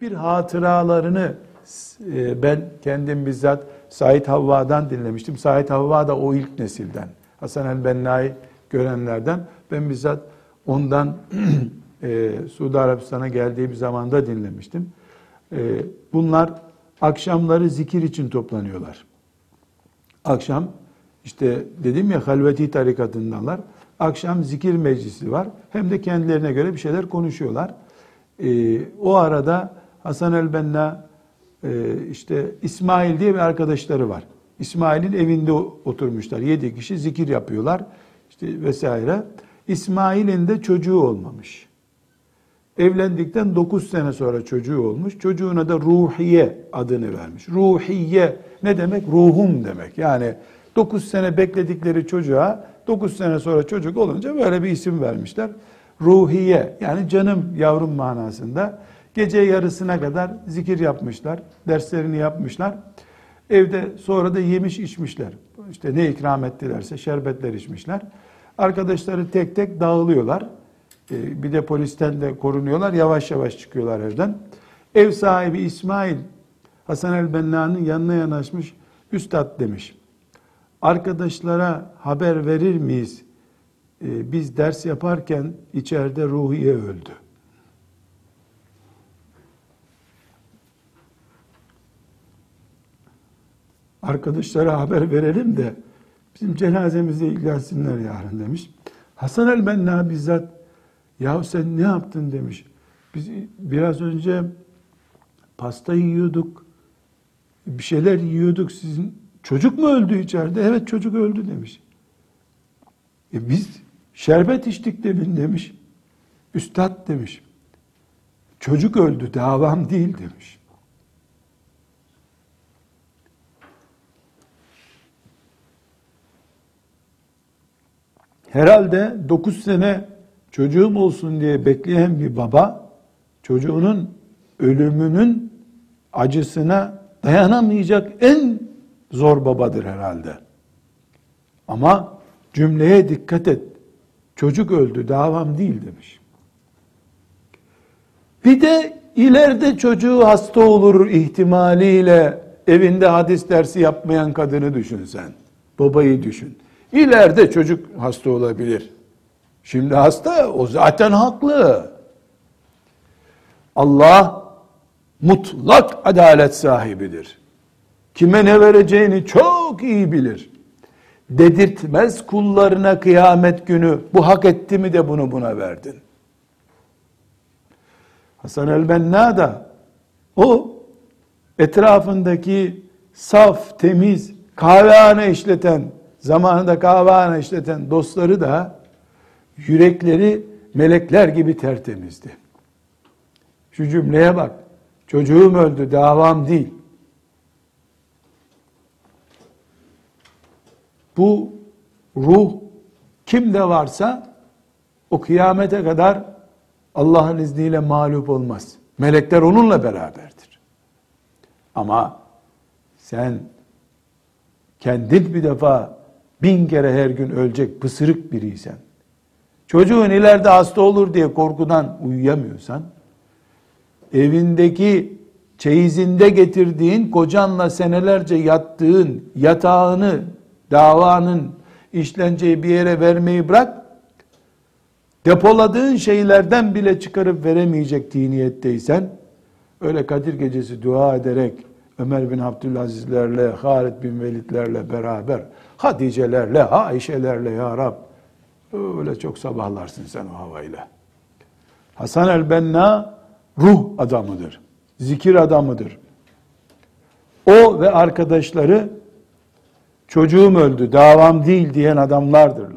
bir hatıralarını e, ben kendim bizzat Said Havva'dan dinlemiştim. Said Havva da o ilk nesilden. Hasan el-Benna'yı görenlerden. Ben bizzat ondan e, Suudi Arabistan'a geldiği bir zamanda dinlemiştim. E, bunlar akşamları zikir için toplanıyorlar. Akşam işte dedim ya halveti tarikatındanlar. Akşam zikir meclisi var. Hem de kendilerine göre bir şeyler konuşuyorlar. E, o arada Hasan el-Benna e, işte İsmail diye bir arkadaşları var. İsmail'in evinde oturmuşlar. Yedi kişi zikir yapıyorlar. İşte vesaire. İsmail'in de çocuğu olmamış. Evlendikten 9 sene sonra çocuğu olmuş. Çocuğuna da Ruhiye adını vermiş. Ruhiye ne demek? Ruhum demek. Yani 9 sene bekledikleri çocuğa 9 sene sonra çocuk olunca böyle bir isim vermişler. Ruhiye yani canım yavrum manasında. Gece yarısına kadar zikir yapmışlar, derslerini yapmışlar. Evde sonra da yemiş içmişler. İşte ne ikram ettilerse şerbetler içmişler. Arkadaşları tek tek dağılıyorlar. Ee, bir de polisten de korunuyorlar. Yavaş yavaş çıkıyorlar evden. Ev sahibi İsmail Hasan el-Benna'nın yanına yanaşmış. Üstad demiş. Arkadaşlara haber verir miyiz? Ee, biz ders yaparken içeride Ruhiye öldü. Arkadaşlara haber verelim de bizim cenazemize ilgilensinler yarın demiş. Hasan el-Benna bizzat ya sen ne yaptın demiş. Biz biraz önce pasta yiyorduk, bir şeyler yiyorduk. Sizin çocuk mu öldü içeride? Evet çocuk öldü demiş. E biz şerbet içtik demin demiş. Üstad demiş. Çocuk öldü davam değil demiş. Herhalde 9 sene çocuğum olsun diye bekleyen bir baba çocuğunun ölümünün acısına dayanamayacak en zor babadır herhalde. Ama cümleye dikkat et. Çocuk öldü, davam değil demiş. Bir de ileride çocuğu hasta olur ihtimaliyle evinde hadis dersi yapmayan kadını düşün sen. Babayı düşün. İleride çocuk hasta olabilir. Şimdi hasta, o zaten haklı. Allah mutlak adalet sahibidir. Kime ne vereceğini çok iyi bilir. Dedirtmez kullarına kıyamet günü bu hak etti mi de bunu buna verdin. Hasan el-Benna da o etrafındaki saf, temiz, kahvehane işleten, zamanında kahvehane işleten dostları da yürekleri melekler gibi tertemizdi. Şu cümleye bak. Çocuğum öldü, davam değil. Bu ruh kimde varsa o kıyamete kadar Allah'ın izniyle mağlup olmaz. Melekler onunla beraberdir. Ama sen kendin bir defa bin kere her gün ölecek pısırık biriysen, çocuğun ileride hasta olur diye korkudan uyuyamıyorsan, evindeki çeyizinde getirdiğin kocanla senelerce yattığın yatağını davanın işleneceği bir yere vermeyi bırak, depoladığın şeylerden bile çıkarıp veremeyecek niyetteysen, öyle Kadir gecesi dua ederek Ömer bin Abdülazizlerle, Halid bin Velidlerle beraber, Haticelerle, Ayşelerle ya Rab, öyle çok sabahlarsın sen o havayla. Hasan el-Benna ruh adamıdır. Zikir adamıdır. O ve arkadaşları çocuğum öldü, davam değil diyen adamlardırlar.